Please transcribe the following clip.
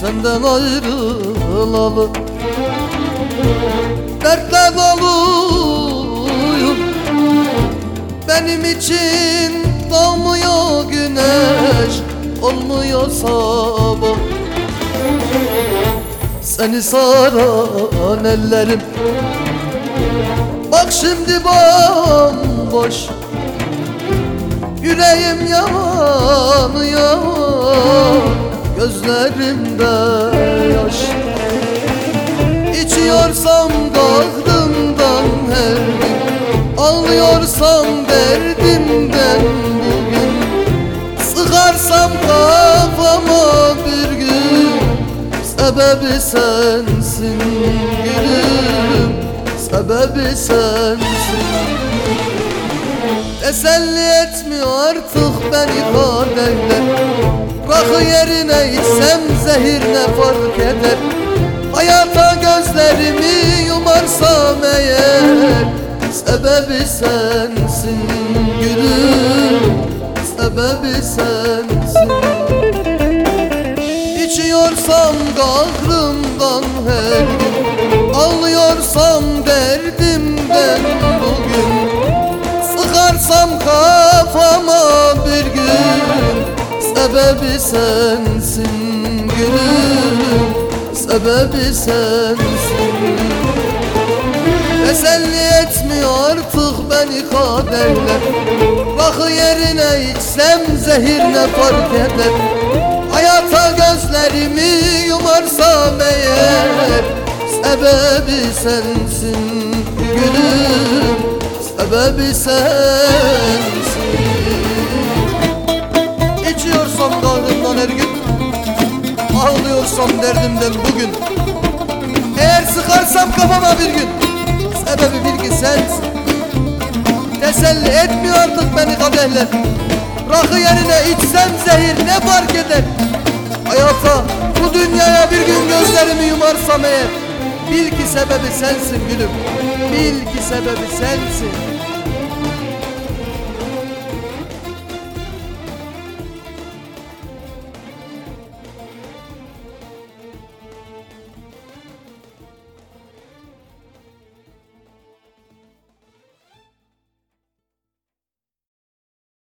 Senden ayrılalı. Dertle doluyum. Benim için doğmuyor güneş Olmuyor sabah. Seni saran ellerim. Bak şimdi bomboş. Yüreğim yanıyor Gözlerimde yaş. İçiyorsam kahrımdan her gün Ağlıyorsam derdimden bugün. Sıkarsam kafama bir gün Sebebi sensin gülüm Sebebi sensin. Teselli etmiyor artık beni kaderler Rakı yerine içsem zehir ne fark eder? Hayata gözlerimi yumarsam eğer Sebebi sensin gülüm Sebebi sensin. İçiyorsam kahrımdan her gün Ağlıyorsam Sebebi sensin gülüm Sebebi sensin. Teselli etmiyor artık beni kaderler. Rakı yerine içsem zehir ne fark eder? Hayata gözlerimi yumarsam eğer Sebebi sensin gülüm Sebebi sensin Ağlıyorsam derdimden bugün. Eğer sıkarsam kafama bir gün. Sebebi bil ki sensin Teselli etmiyor artık beni kadehler. Rakı yerine içsem zehir ne fark eder? Hayata bu dünyaya bir gün gözlerimi yumarsam eğer Bil ki sebebi sensin gülüm. Bil ki sebebi sensin